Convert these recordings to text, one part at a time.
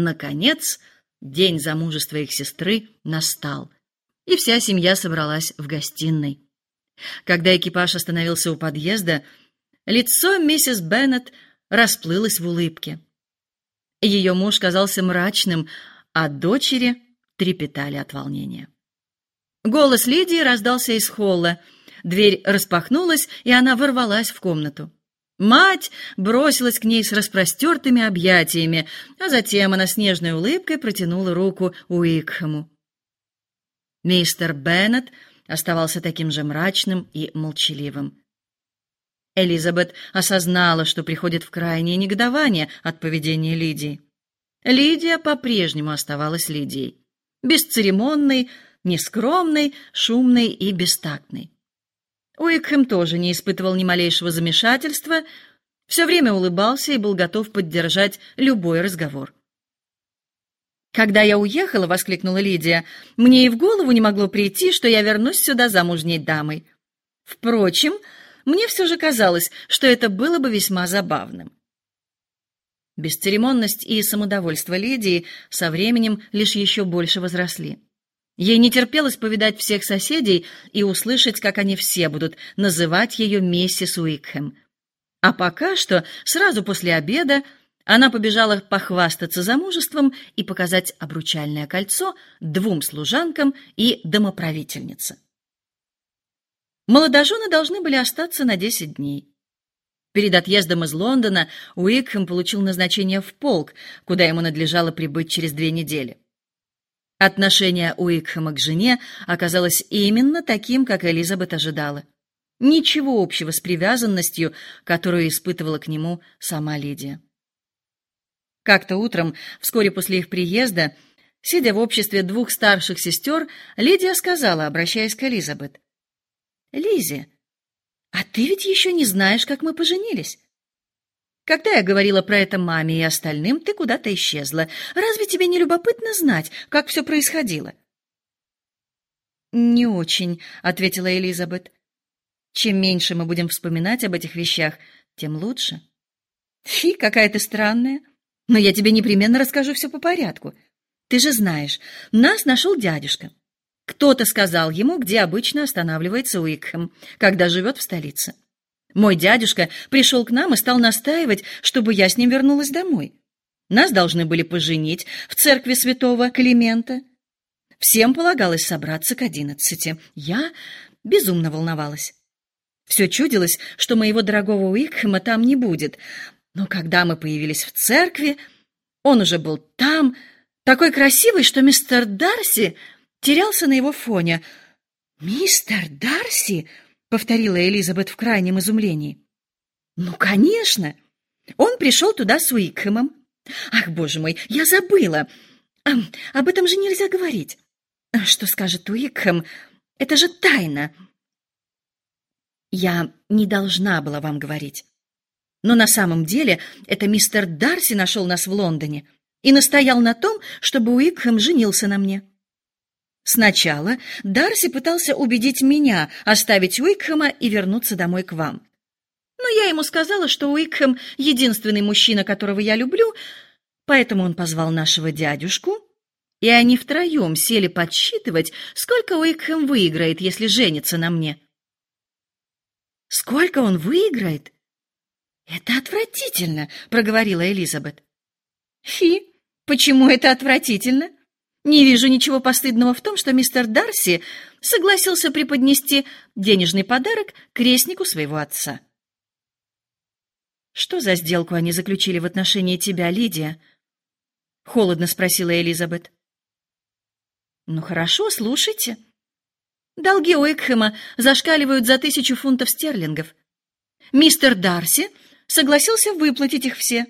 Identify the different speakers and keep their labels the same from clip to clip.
Speaker 1: Наконец, день замужества их сестры настал, и вся семья собралась в гостиной. Когда экипаж остановился у подъезда, лицо миссис Беннет расплылось в улыбке. Ее муж казался мрачным, а дочери трепетали от волнения. Голос Лидии раздался из холла. Дверь распахнулась, и она ворвалась в комнату. Мать бросилась к ней с распростертыми объятиями, а затем она с нежной улыбкой протянула руку Уикхэму. Мистер Беннет оставался таким же мрачным и молчаливым. Элизабет осознала, что приходит в крайнее негодование от поведения Лидии. Лидия по-прежнему оставалась Лидией, бесцеремонной, нескромной, шумной и бестактной. Уикхэм тоже не испытывал ни малейшего замешательства, все время улыбался и был готов поддержать любой разговор. «Когда я уехала», — воскликнула Лидия, — «мне и в голову не могло прийти, что я вернусь сюда замужней дамой. Впрочем, мне все же казалось, что это было бы весьма забавным». Бесцеремонность и самодовольство Лидии со временем лишь еще больше возросли. Ей не терпелось повидать всех соседей и услышать, как они все будут называть ее миссис Уикхэм. А пока что, сразу после обеда, она побежала похвастаться замужеством и показать обручальное кольцо двум служанкам и домоправительнице. Молодожены должны были остаться на десять дней. Перед отъездом из Лондона Уикхэм получил назначение в полк, куда ему надлежало прибыть через две недели. Отношение Уикхэма к жене оказалось именно таким, как Элизабет ожидала. Ничего общего с привязанностью, которую испытывала к нему сама Лидия. Как-то утром, вскоре после их приезда, сидя в обществе двух старших сестер, Лидия сказала, обращаясь к Элизабет: "Лизе, а ты ведь еще не знаешь, как мы поженились?" Когда я говорила про это маме и остальным, ты куда-то исчезла. Разве тебе не любопытно знать, как все происходило? Не очень, ответила Элизабет. Чем меньше мы будем вспоминать об этих вещах, тем лучше. Фи, какая ты странная. Но я тебе непременно расскажу все по порядку. Ты же знаешь, нас нашел дядюшка. Кто-то сказал ему, где обычно останавливается Уикхэм, когда живет в столице. Мой дядюшка пришел к нам и стал настаивать, чтобы я с ним вернулась домой. Нас должны были поженить в церкви святого Климента. Всем полагалось собраться к одиннадцати. Я безумно волновалась. Все чудилось, что моего дорогого Уикхэма там не будет. Но когда мы появились в церкви, он уже был там, такой красивый, что мистер Дарси терялся на его фоне. «Мистер Дарси?» — повторила Элизабет в крайнем изумлении. «Ну, конечно! Он пришел туда с Уикхэмом. Ах, боже мой, я забыла! А, об этом же нельзя говорить. Что скажет Уикхэм? Это же тайна!» «Я не должна была вам говорить. Но на самом деле это мистер Дарси нашел нас в Лондоне и настоял на том, чтобы Уикхэм женился на мне. Сначала Дарси пытался убедить меня оставить Уикхэма и вернуться домой к вам. Но я ему сказала, что Уикхэм — единственный мужчина, которого я люблю, поэтому он позвал нашего дядюшку, и они втроем сели подсчитывать, сколько Уикхэм выиграет, если женится на мне. «Сколько он выиграет?» «Это отвратительно», — проговорила Элизабет. «Фи, почему это отвратительно?» Не вижу ничего постыдного в том, что мистер Дарси согласился преподнести денежный подарок крестнику своего отца. Что за сделку они заключили в отношении тебя, Лидия? холодно спросила Элизабет. Ну хорошо, слушайте. Долги Уикхэма зашкаливают за тысячу фунтов стерлингов. Мистер Дарси согласился выплатить их все,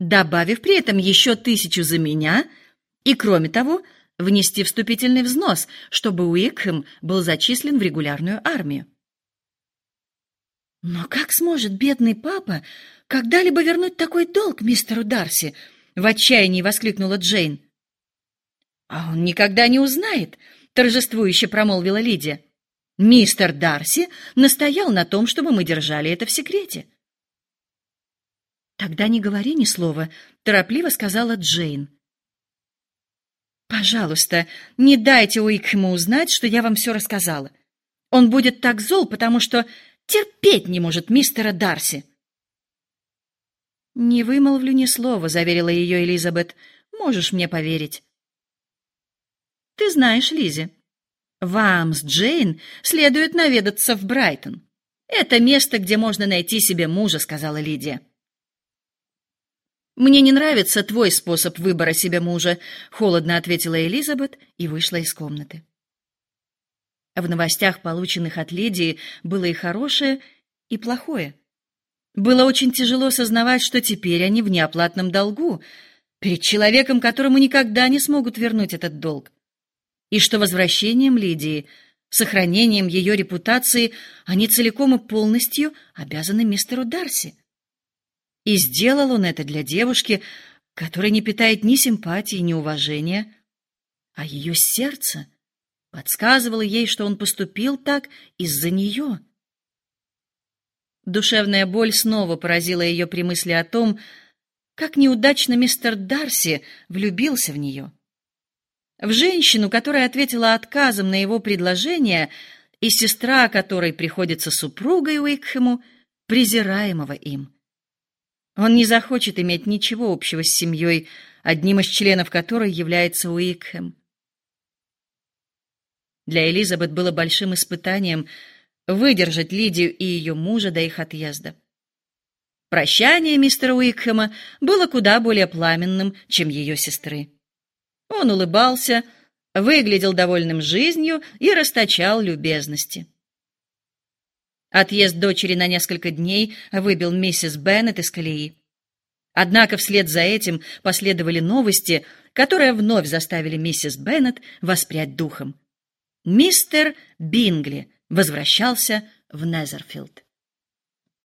Speaker 1: добавив при этом еще тысячу за меня — и, кроме того, внести вступительный взнос, чтобы Уикхэм был зачислен в регулярную армию. Но как сможет бедный папа когда-либо вернуть такой долг мистеру Дарси? В отчаянии воскликнула Джейн. А он никогда не узнает, торжествующе промолвила Лидия. Мистер Дарси настоял на том, чтобы мы держали это в секрете. Тогда не говори ни слова, торопливо сказала Джейн. Пожалуйста, не дайте Уикхему узнать, что я вам все рассказала. Он будет так зол, потому что терпеть не может мистера Дарси. Не вымолвлю ни слова, заверила ее Элизабет. Можешь мне поверить. Ты знаешь, Лизи, вам с Джейн следует наведаться в Брайтон. Это место, где можно найти себе мужа, сказала Лидия. Мне не нравится твой способ выбора себе мужа, холодно ответила Элизабет и вышла из комнаты. В новостях, полученных от Лидии, было и хорошее, и плохое. Было очень тяжело сознавать, что теперь они в неоплатном долгу перед человеком, которому никогда не смогут вернуть этот долг. И что возвращением Лидии, сохранением ее репутации, они целиком и полностью обязаны мистеру Дарси. И сделал он это для девушки, которая не питает ни симпатии, ни уважения, а ее сердце подсказывало ей, что он поступил так из-за нее. Душевная боль снова поразила ее при мысли о том, как неудачно мистер Дарси влюбился в нее. В женщину, которая ответила отказом на его предложение, и сестра которой приходится супругой Уикхему, презираемого им. Он не захочет иметь ничего общего с семьей, одним из членов которой является Уикхэм. Для Элизабет было большим испытанием выдержать Лидию и ее мужа до их отъезда. Прощание мистера Уикхэма было куда более пламенным, чем ее сестры. Он улыбался, выглядел довольным жизнью и расточал любезности. Отъезд дочери на несколько дней выбил миссис Беннет из колеи. Однако вслед за этим последовали новости, которые вновь заставили миссис Беннет воспрять духом. Мистер Бингли возвращался в Незерфилд.